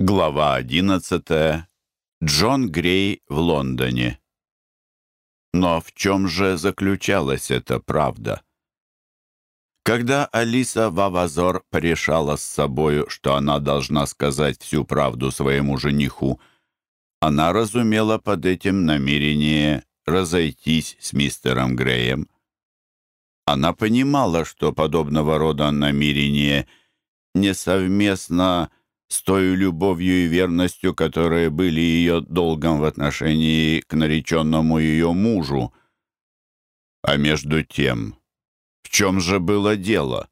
Глава 11. Джон Грей в Лондоне. Но в чем же заключалась эта правда? Когда Алиса Вавазор порешала с собою, что она должна сказать всю правду своему жениху, она разумела под этим намерение разойтись с мистером Греем. Она понимала, что подобного рода намерение несовместно совместно с той любовью и верностью, которые были ее долгом в отношении к нареченному ее мужу. А между тем, в чем же было дело?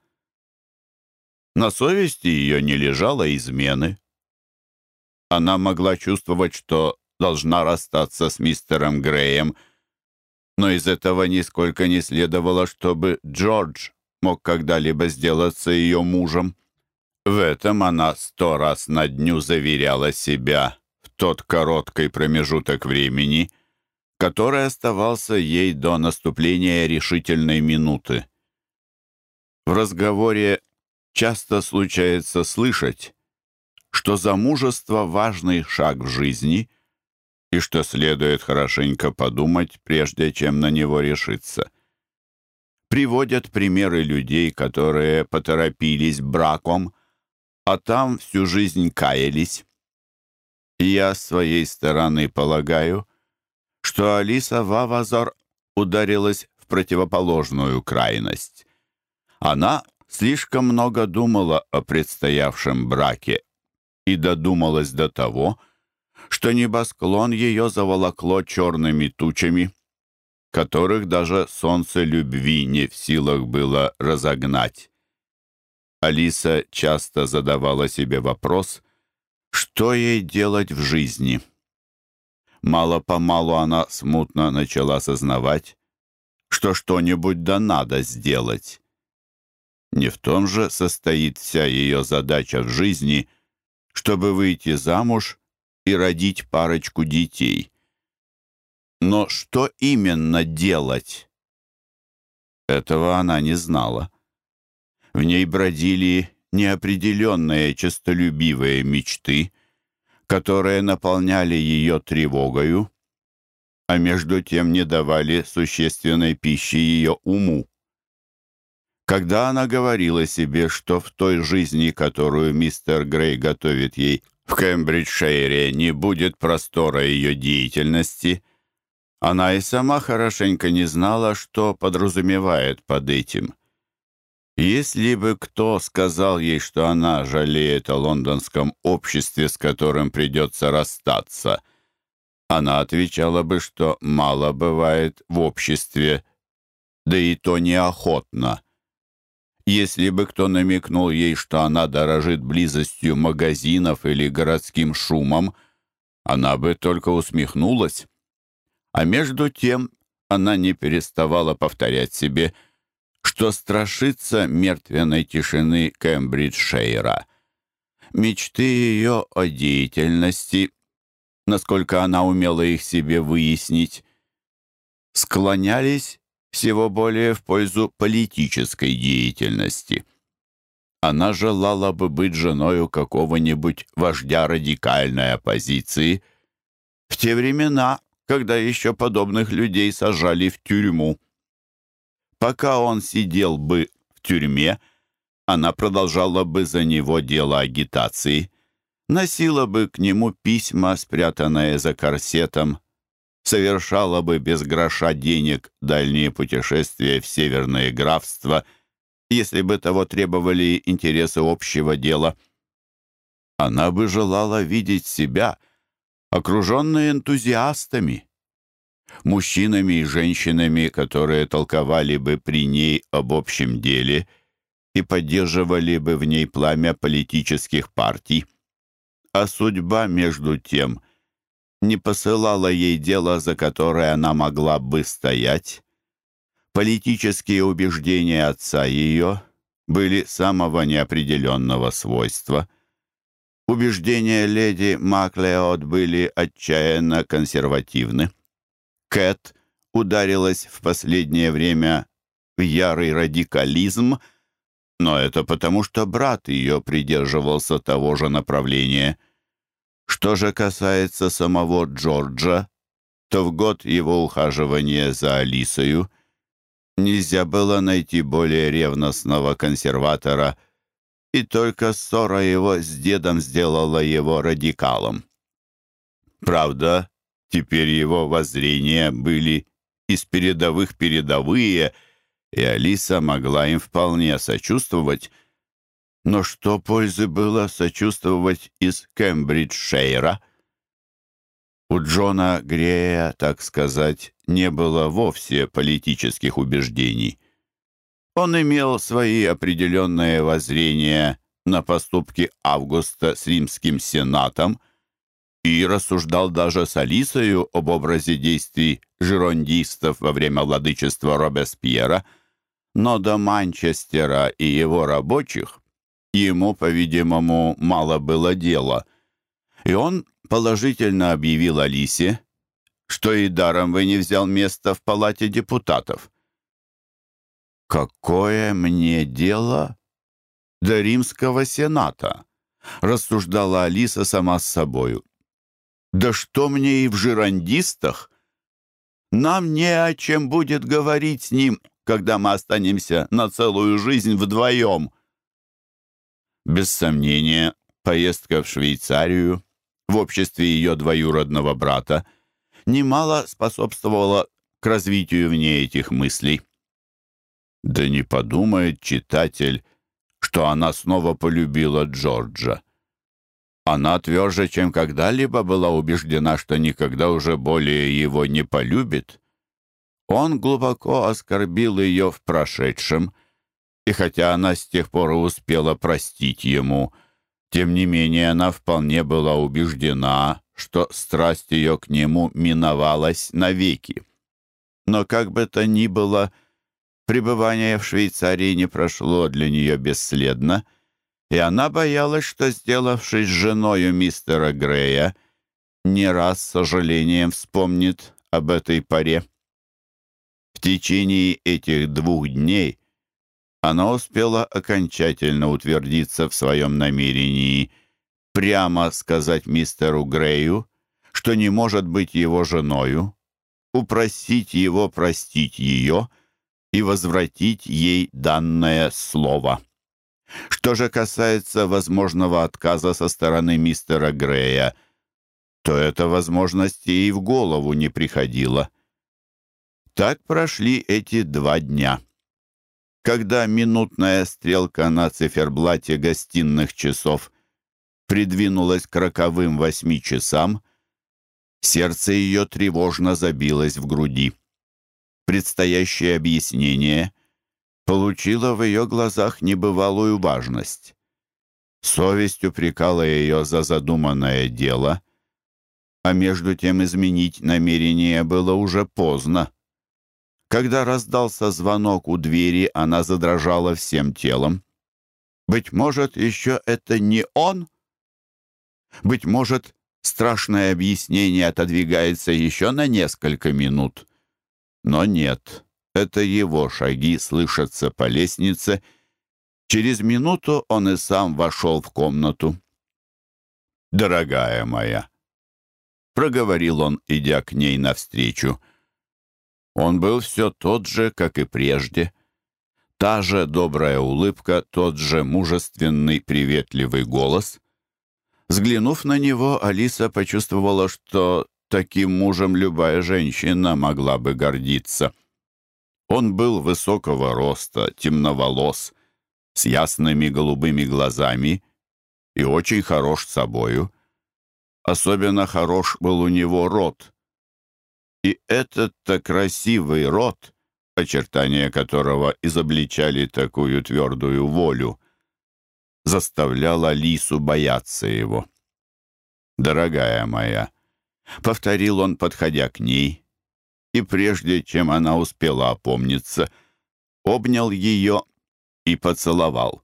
На совести ее не лежало измены. Она могла чувствовать, что должна расстаться с мистером Греем, но из этого нисколько не следовало, чтобы Джордж мог когда-либо сделаться ее мужем. В этом она сто раз на дню заверяла себя в тот короткий промежуток времени, который оставался ей до наступления решительной минуты. В разговоре часто случается слышать, что замужество — важный шаг в жизни и что следует хорошенько подумать, прежде чем на него решиться. Приводят примеры людей, которые поторопились браком — а там всю жизнь каялись. Я с своей стороны полагаю, что Алиса Вавазор ударилась в противоположную крайность. Она слишком много думала о предстоявшем браке Алиса часто задавала себе вопрос, что ей делать в жизни. Мало-помалу она смутно начала сознавать, что что-нибудь да надо сделать. Не в том же состоит вся ее задача в жизни, чтобы выйти замуж и родить парочку детей. Но что именно делать? Этого она не знала. В ней бродили неопределенные честолюбивые мечты, которые наполняли ее тревогою, а между тем не давали существенной пищи ее уму. Когда она говорила себе, что в той жизни, которую мистер Грей готовит ей в Кембриджшире, не будет простора ее деятельности, она и сама хорошенько не знала, что подразумевает под этим – Если бы кто сказал ей, что она жалеет о лондонском обществе, с которым придется расстаться, она отвечала бы, что мало бывает в обществе, да и то неохотно. Если бы кто намекнул ей, что она дорожит близостью магазинов или городским шумом, она бы только усмехнулась. А между тем она не переставала повторять себе — что страшится мертвенной тишины Кембриджшейра. Мечты ее о деятельности, насколько она умела их себе выяснить, склонялись всего более в пользу политической деятельности. Она желала бы быть пока он сидел бы в тюрьме, она продолжала бы за него дело агитации, носила бы к нему письма, спрятанные за корсетом, совершала бы без гроша денег дальние путешествия в северное графство, если бы того требовали интересы общего дела. Она бы желала видеть себя, окруженной энтузиастами, мужчинами и женщинами, которые толковали бы при ней об общем деле и поддерживали бы в ней пламя политических партий. А судьба, между тем, не посылала ей дело, за которое она могла бы стоять. Политические убеждения отца ее были самого неопределенного свойства — Убеждения леди Маклеод были отчаянно консервативны. Кэт ударилась в последнее время в ярый радикализм, но это потому, что брат ее придерживался того же направления. Что же касается самого Джорджа, то в год его ухаживания за Алисою нельзя было найти более ревностного консерватора, и только ссора его с дедом сделала его радикалом. Правда, Теперь его воззрения были из передовых передовые, и Алиса могла им вполне сочувствовать. Но что пользы было сочувствовать из Кембриджшейра? У Джона Грея, так сказать, не было вовсе политических убеждений. Он имел свои определенные воззрения на поступки Августа с римским сенатом – и рассуждал даже с Алисою об образе действий жирондистов во время владычества Робеспьера, но до Манчестера и его рабочих ему, по-видимому, мало было дела, и он положительно объявил Алисе, что и даром вы не взял место в палате депутатов. «Какое мне дело до римского сената?» рассуждала Алиса сама с собою. «Да что мне и в жирандистах? Нам не о чем будет говорить с ним, когда мы останемся на целую жизнь вдвоем». Без сомнения, поездка в Швейцарию в обществе ее двоюродного брата немало способствовала к развитию в ней этих мыслей. Она тверже, чем когда-либо, была убеждена, что никогда уже более его не полюбит. Он глубоко оскорбил ее в прошедшем, и хотя она с тех пор успела простить ему, тем не менее она вполне была убеждена, что страсть ее к нему миновалась навеки. Но как бы то ни было, пребывание в Швейцарии не прошло для нее бесследно — и она боялась, что, сделавшись женою мистера Грея, не раз с сожалением вспомнит об этой паре. В течение этих двух дней она успела окончательно утвердиться в своем намерении прямо сказать мистеру Грею, что не может быть его женою, упросить его простить ее и возвратить ей данное слово. Что же касается возможного отказа со стороны мистера Грея, то эта возможность ей в голову не приходила. Так прошли эти два дня. Когда минутная стрелка на циферблате гостиных часов придвинулась к роковым восьми часам, сердце ее тревожно забилось в груди. получила в ее глазах небывалую важность. Совесть упрекала ее за задуманное дело, а между тем изменить намерение было уже поздно. Когда раздался звонок у двери, она задрожала всем телом. «Быть может, еще это не он?» «Быть может, страшное объяснение отодвигается еще на несколько минут?» «Но нет». Это его шаги слышатся по лестнице. Через минуту он и сам вошел в комнату. «Дорогая моя», — проговорил он, идя к ней навстречу. Он был все тот же, как и прежде. Та же добрая улыбка, тот же мужественный, приветливый голос. Взглянув на него, Алиса почувствовала, что таким мужем любая женщина могла бы гордиться — Он был высокого роста, темноволос, с ясными голубыми глазами и очень хорош собою. Особенно хорош был у него рот, и этот-то красивый рот, очертания которого изобличали такую твердую волю, заставлял Алису бояться его. «Дорогая моя», — повторил он, подходя к ней, и прежде чем она успела опомниться, обнял ее и поцеловал.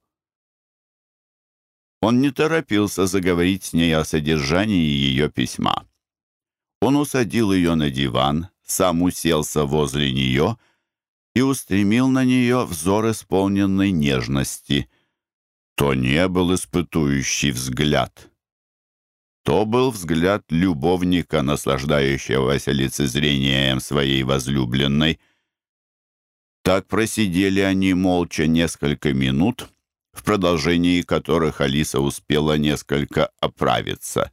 Он не торопился заговорить с ней о содержании ее письма. Он усадил ее на диван, сам уселся возле нее и устремил на нее взор исполненной нежности. То не был испытующий взгляд, то был взгляд любовника, наслаждающегося лицезрением своей возлюбленной. Так просидели они молча несколько минут, в продолжении которых Алиса успела несколько оправиться.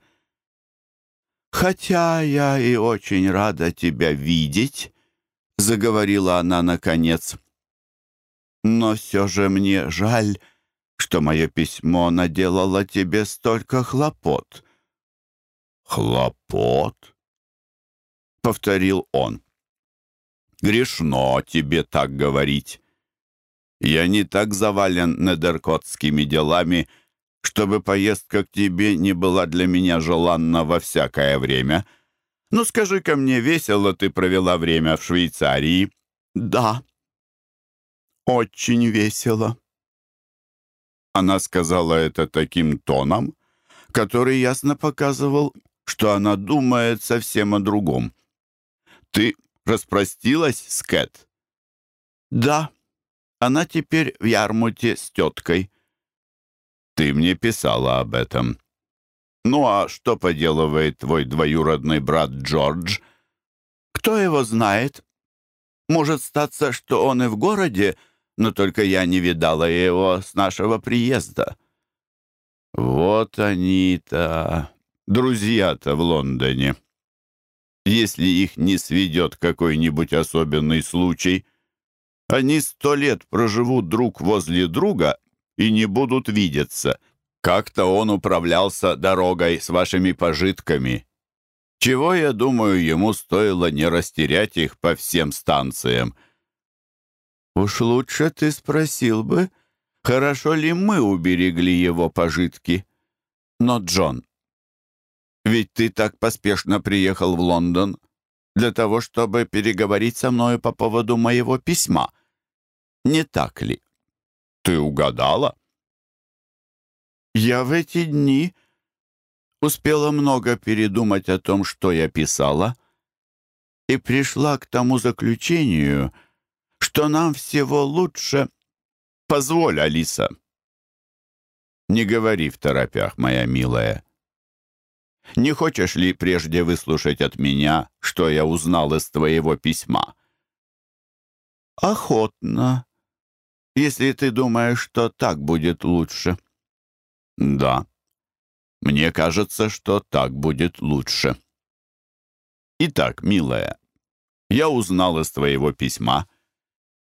«Хотя я и очень рада тебя видеть», — заговорила она наконец, — «но все же мне жаль, что мое письмо наделало тебе столько хлопот» хлопот. Повторил он. Грешно тебе так говорить. Я не так завален недеркотскими делами, чтобы поездка к тебе не была для меня желанна во всякое время. Но ну, скажи-ка мне, весело ты провела время в Швейцарии? Да. Очень весело. Она сказала это таким тоном, который ясно показывал, что она думает совсем о другом. «Ты распростилась с Кэт?» «Да, она теперь в Ярмуте с теткой». «Ты мне писала об этом». «Ну а что поделывает твой двоюродный брат Джордж?» «Кто его знает? Может друзья-то в Лондоне. Если их не сведет какой-нибудь особенный случай, они сто лет проживут друг возле друга и не будут видеться. Как-то он управлялся дорогой с вашими пожитками. Чего, я думаю, ему стоило не растерять их по всем станциям. Уж лучше ты спросил бы, хорошо ли мы уберегли его пожитки. Но, Джон, ведь ты так поспешно приехал в Лондон для того, чтобы переговорить со мною по поводу моего письма. Не так ли? Ты угадала? Я в эти дни успела много передумать о том, что я писала, и пришла к тому заключению, что нам всего лучше... Позволь, Алиса. Не говори в торопях, моя милая. Не хочешь ли прежде выслушать от меня, что я узнал из твоего письма?» «Охотно, если ты думаешь, что так будет лучше». «Да, мне кажется, что так будет лучше». «Итак, милая, я узнал из твоего письма,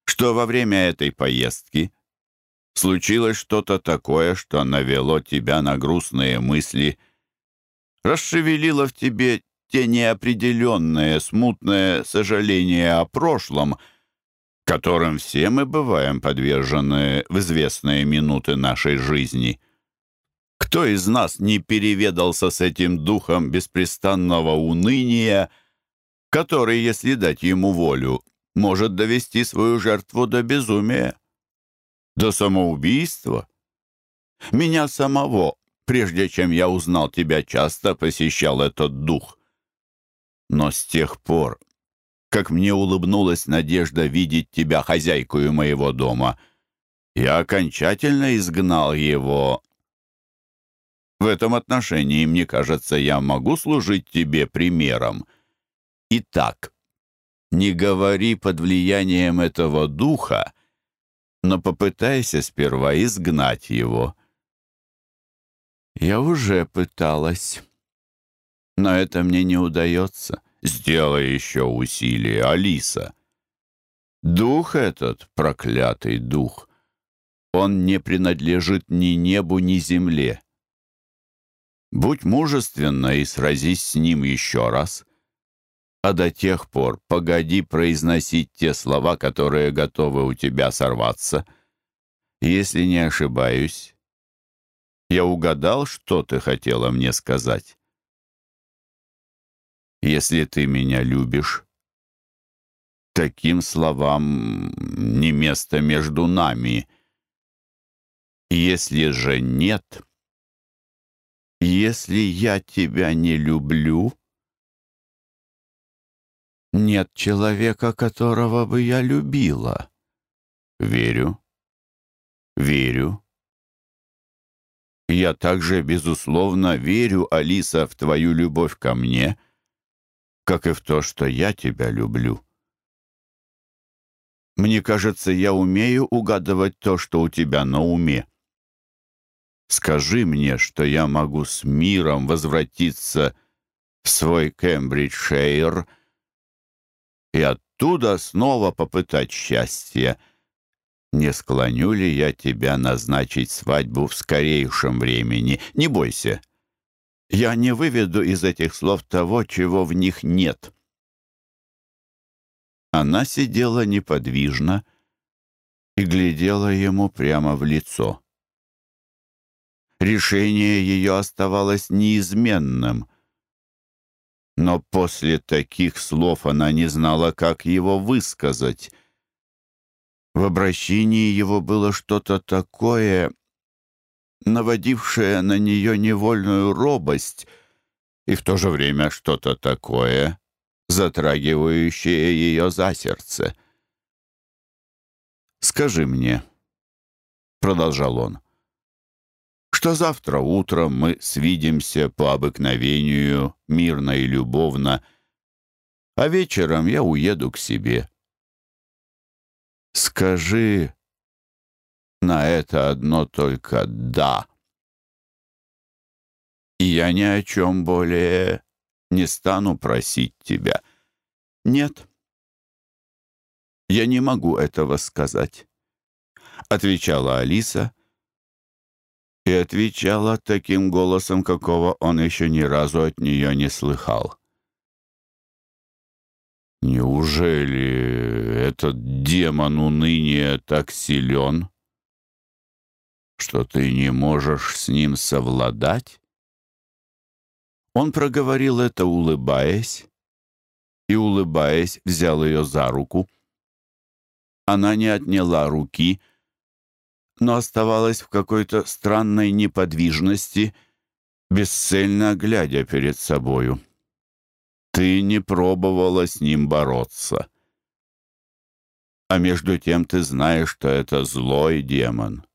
что во время этой поездки случилось что-то такое, что навело тебя на грустные мысли – Расшевелило в тебе те неопределенные, смутные сожаления о прошлом, которым все мы бываем подвержены в известные минуты нашей жизни. Кто из нас не переведался с этим духом беспрестанного уныния, который, если дать ему волю, может довести свою жертву до безумия, до самоубийства? Меня самого прежде чем я узнал тебя, часто посещал этот дух. Но с тех пор, как мне улыбнулась надежда видеть тебя хозяйкою моего дома, я окончательно изгнал его. В этом отношении, мне кажется, я могу служить тебе примером. Итак, не говори под влиянием этого духа, но Я уже пыталась. Но это мне не удается. Сделай еще усилие, Алиса. Дух этот, проклятый дух, он не принадлежит ни небу, ни земле. Будь мужественна и сразись с ним еще раз. А до тех пор погоди произносить те слова, которые готовы у тебя сорваться. Если не ошибаюсь, я угадал, что ты хотела мне сказать. Если ты меня любишь, таким словам не место между нами. Если же нет, если я тебя не люблю, нет человека, которого бы я любила. Верю, верю. Я также, безусловно, верю, Алиса, в твою любовь ко мне, как и в то, что я тебя люблю. Мне кажется, я умею угадывать то, что у тебя на уме. Скажи мне, что я могу с миром возвратиться в свой Кембриджшейр и оттуда снова попытать счастье. Не склоню ли я тебя назначить свадьбу в скорейшем времени? Не бойся. Я не выведу из этих слов того, чего в них нет. Она сидела неподвижно и глядела ему прямо в лицо. В обращении его было что-то такое, наводившее на нее невольную робость, и в то же время что-то такое, затрагивающее ее за сердце. «Скажи мне», — продолжал он, — «что завтра утром мы свидимся по обыкновению мирно и любовно, а вечером я уеду к себе». Скажи на это одно только «да». я ни о чем более не стану просить тебя. Нет, я не могу этого сказать, — отвечала Алиса. И отвечала таким голосом, какого он еще ни разу от нее не слыхал. Неужели этот демон уныния так силен, что ты не можешь с ним совладать? Он проговорил это, улыбаясь, и, улыбаясь, взял ее за руку. Она не отняла руки, но оставалась в какой-то странной неподвижности, бесцельно глядя перед собою. Ты не пробовала с ним бороться. А между тем ты знаешь, что это злой демон,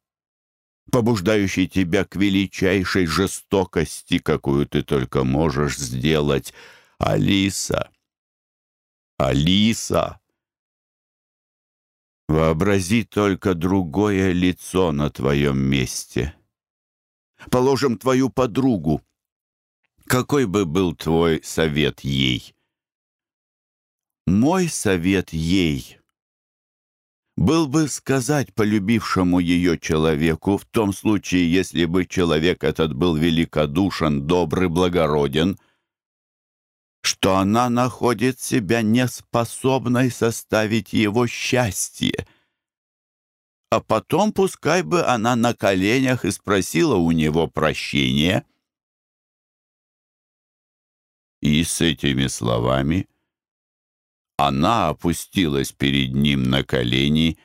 побуждающий тебя к величайшей жестокости, какую ты только можешь сделать. Алиса! Алиса! Вообрази только другое лицо на твоем месте. Положим твою подругу — какой бы был твой совет ей? Мой совет ей был бы сказать полюбившему ее человеку, в том случае, если бы человек этот был великодушен, добрый, благороден, что она находит себя неспособной составить его счастье. А потом пускай бы она на коленях и спросила у него прощения — И с этими словами она опустилась перед ним на колени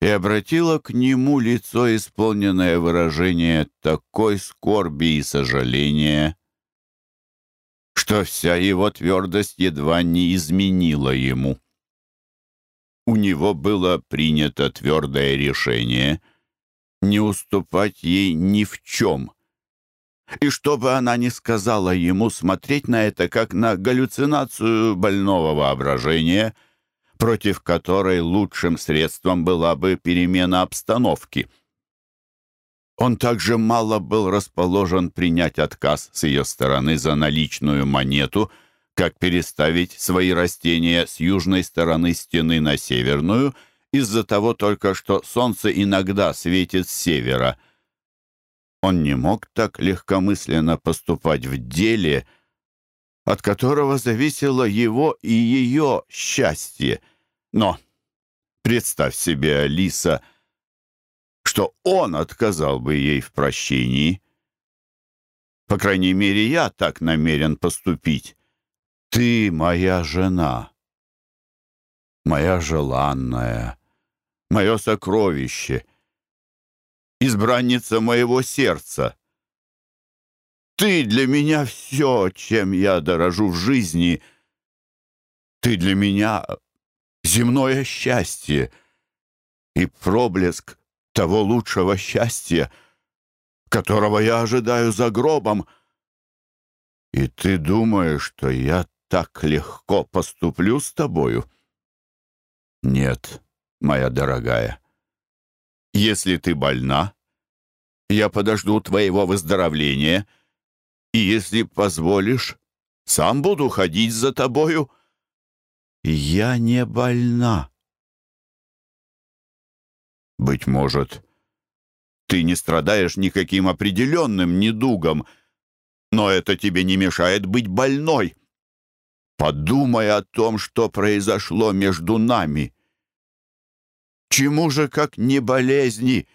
и обратила к нему лицо, исполненное выражение такой скорби и сожаления, И чтобы она не сказала ему смотреть на это как на галлюцинацию больного воображения, против которой лучшим средством была бы перемена обстановки. Он также мало был расположен принять отказ с ее стороны за наличную монету, как переставить свои растения с южной стороны стены на северную, из-за того только, что солнце иногда светит с севера – он не мог так легкомысленно поступать в деле, от которого зависело его и ее счастье. Но представь себе, Алиса, что он отказал бы ей в прощении. По крайней мере, я так намерен поступить. Ты моя жена, моя желанная, мое сокровище — избранница моего сердца. Ты для меня все, чем я дорожу в жизни. Ты для меня земное счастье и проблеск того лучшего счастья, которого я ожидаю за гробом. И ты думаешь, что я так легко поступлю с тобою? Нет, моя дорогая. Если ты больна, я подожду твоего выздоровления, и если позволишь, сам буду ходить за тобою. Я не больна. Быть может, ты не страдаешь никаким определенным недугом, но это тебе не мешает быть больной. Подумай о том, что произошло между нами. чему же, как не болезни,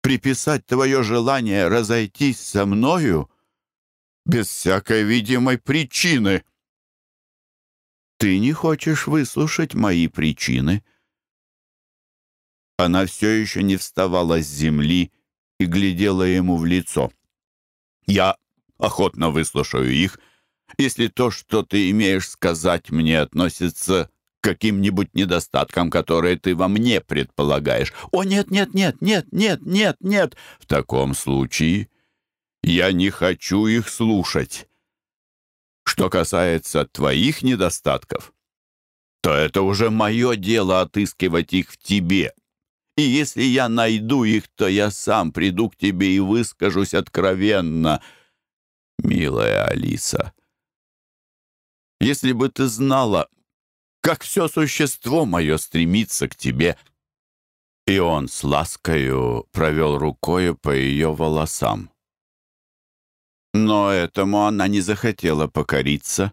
приписать твое желание разойтись со мною без всякой видимой причины? Ты не хочешь выслушать мои причины?» Она все еще не вставала с земли и глядела ему в лицо. «Я охотно выслушаю их, если то, что ты имеешь сказать мне, относится каким-нибудь недостатком, которые ты во мне предполагаешь. О, нет, нет, нет, нет, нет, нет, нет. В таком случае я не хочу их слушать. Что касается твоих недостатков, то это уже мое дело отыскивать их в тебе. И если я найду их, то я сам приду к тебе и выскажусь откровенно. Милая Алиса, если бы ты знала, как все существо мое стремится к тебе». И он с ласкою провел рукою по ее волосам. Но этому она не захотела покориться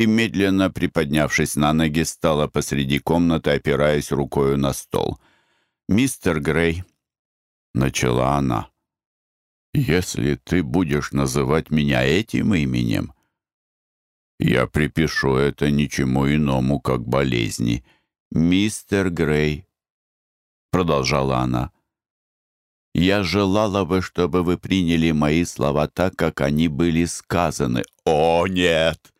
и, медленно приподнявшись на ноги, стала посреди комнаты, опираясь рукою на стол. «Мистер Грей», — начала она, — «если ты будешь называть меня этим именем, — я припишу это ничему иному, как болезни. Мистер Грей», — продолжала она, — «я желала бы, чтобы вы приняли мои слова так, как они были сказаны». «О, нет!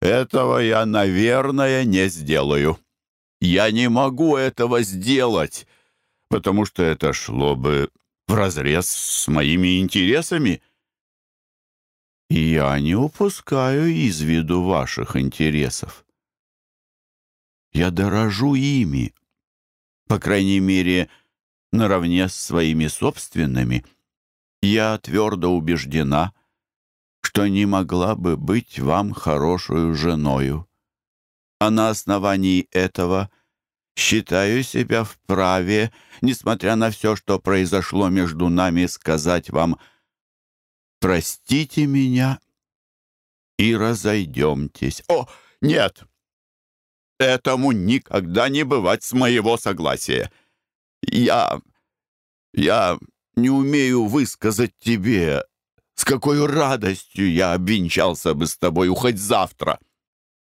Этого я, наверное, не сделаю». Я не упускаю из виду ваших интересов. Я дорожу ими, по крайней мере, наравне с своими собственными. Я твердо убеждена, что не могла бы быть вам хорошую женою. А на основании этого считаю себя вправе, несмотря на все, что произошло между нами, сказать вам – простите меня и разойдемтесь. О, нет! Этому никогда не бывать с моего согласия. Я... я не умею высказать тебе, с какой радостью я обвенчался бы с тобой хоть завтра.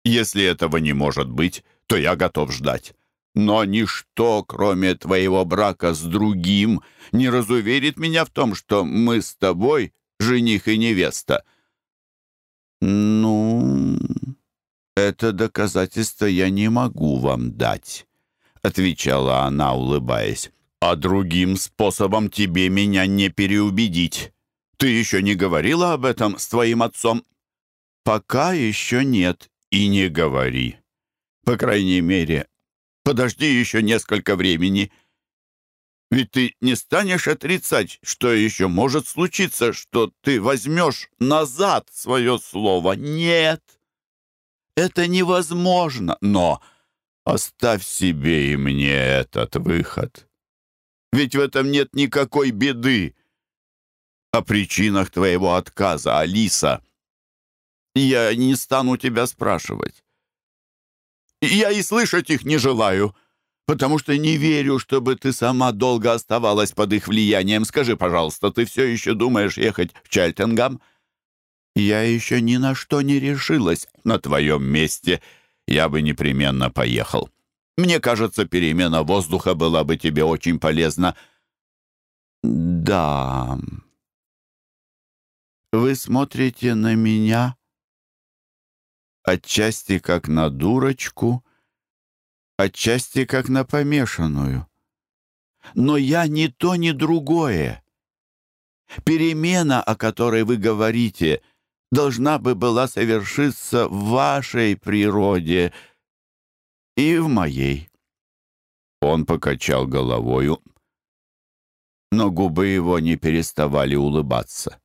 Если этого не может быть, то я готов ждать. Но ничто, кроме твоего брака с другим, не разуверит меня в том, что мы с тобой жених и невеста. «Ну, это доказательство я не могу вам дать», — отвечала она, улыбаясь. «А другим способом тебе меня не переубедить. Ты еще не говорила об этом с твоим отцом?» «Пока еще нет, и не говори. По крайней мере, подожди еще несколько времени». Ведь ты не станешь отрицать, что еще может случиться, что ты возьмешь назад свое слово. Нет, это потому что не верю, чтобы ты сама долго оставалась под их влиянием. Скажи, пожалуйста, ты все еще думаешь ехать в Чальтенгам?» «Я еще ни на что не решилась. На твоем месте я бы непременно поехал. Мне кажется, перемена воздуха была бы тебе очень полезна». «Да...» «Вы смотрите на меня...» «Отчасти как на дурочку...» отчасти как на помешанную. Но я ни то, ни другое. Перемена, о которой вы говорите, должна бы была совершиться в вашей природе и в моей. Он покачал головою, но губы его не переставали улыбаться.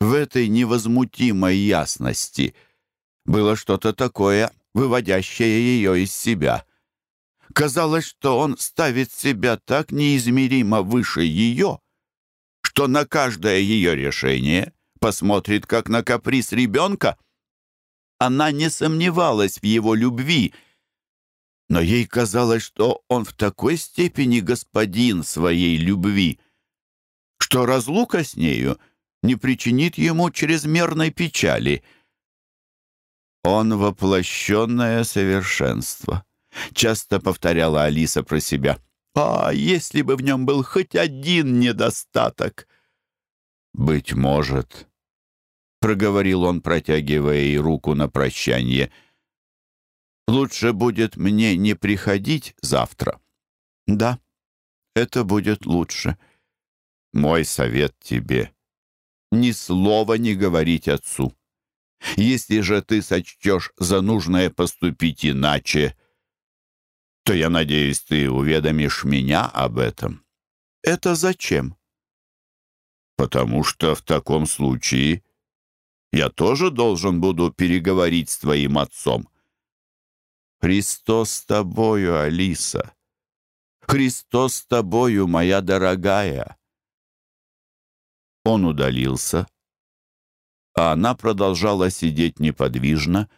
В этой невозмутимой ясности было что-то такое, выводящее ее из себя. Казалось, что он ставит себя так неизмеримо выше ее, что на каждое ее решение посмотрит, как на каприз ребенка. Она не сомневалась в его любви, но ей казалось, что он в такой степени господин своей любви, что разлука с нею не причинит ему чрезмерной печали. Он воплощенное совершенство. Часто повторяла Алиса про себя. «А, если бы в нем был хоть один недостаток!» «Быть может», — проговорил он, Если же ты сочтешь за нужное поступить иначе, то, я надеюсь, ты уведомишь меня об этом. Это зачем? Потому что в таком случае я тоже должен буду переговорить с твоим отцом. Христос с тобою, Алиса. Христос с тобою, моя дорогая. Он удалился а она продолжала сидеть неподвижно,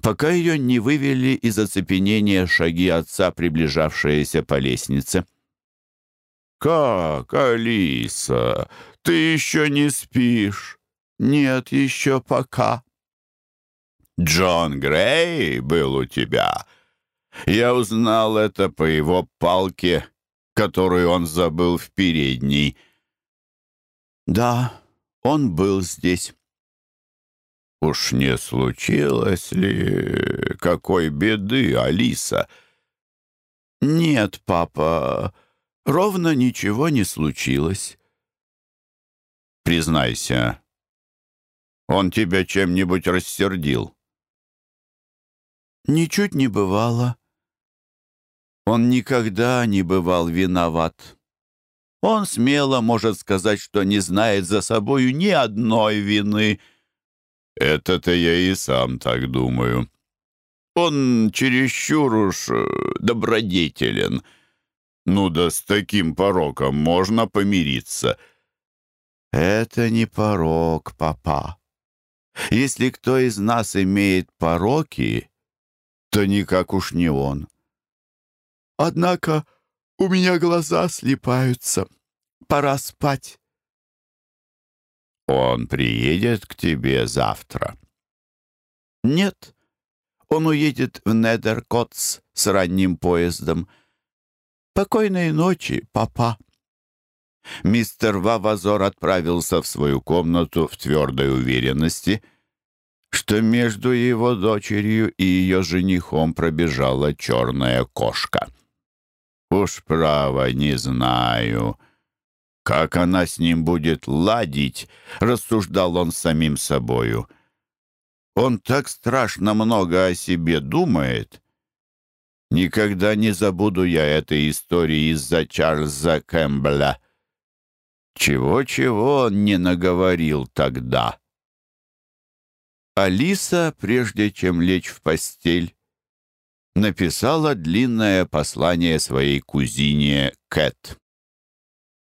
пока ее не вывели из оцепенения шаги отца, приближавшиеся по лестнице. «Как, Алиса, ты еще не спишь? Нет, еще пока». «Джон Грей был у тебя. Я узнал это по его палке, которую он забыл в передней». «Да, он был здесь». Уж не случилось ли какой беды, Алиса? Нет, папа, ровно ничего не случилось. Признайся, он тебя чем-нибудь рассердил? Ничуть не бывало. Он никогда не бывал виноват. Он смело может сказать, что не знает за собою ни одной вины — это-то я и сам так думаю. Он чересчур уж э, добродетелен. Ну да с таким пороком можно помириться. Это не порок, папа. Если кто из нас имеет пороки, то никак уж Он приедет к тебе завтра». «Нет, он уедет в Недеркотс с ранним поездом. Покойной ночи, папа». Мистер Вавазор отправился в свою комнату в твердой уверенности, что между его дочерью и ее женихом пробежала черная кошка. «Уж право, не знаю», как она с ним будет ладить», — рассуждал он самим собою. «Он так страшно много о себе думает». Никогда не забуду я этой истории из-за Чарльза Кэмпбелла. Чего-чего он не наговорил тогда. Алиса, прежде чем лечь в постель, написала длинное послание своей кузине Кэт.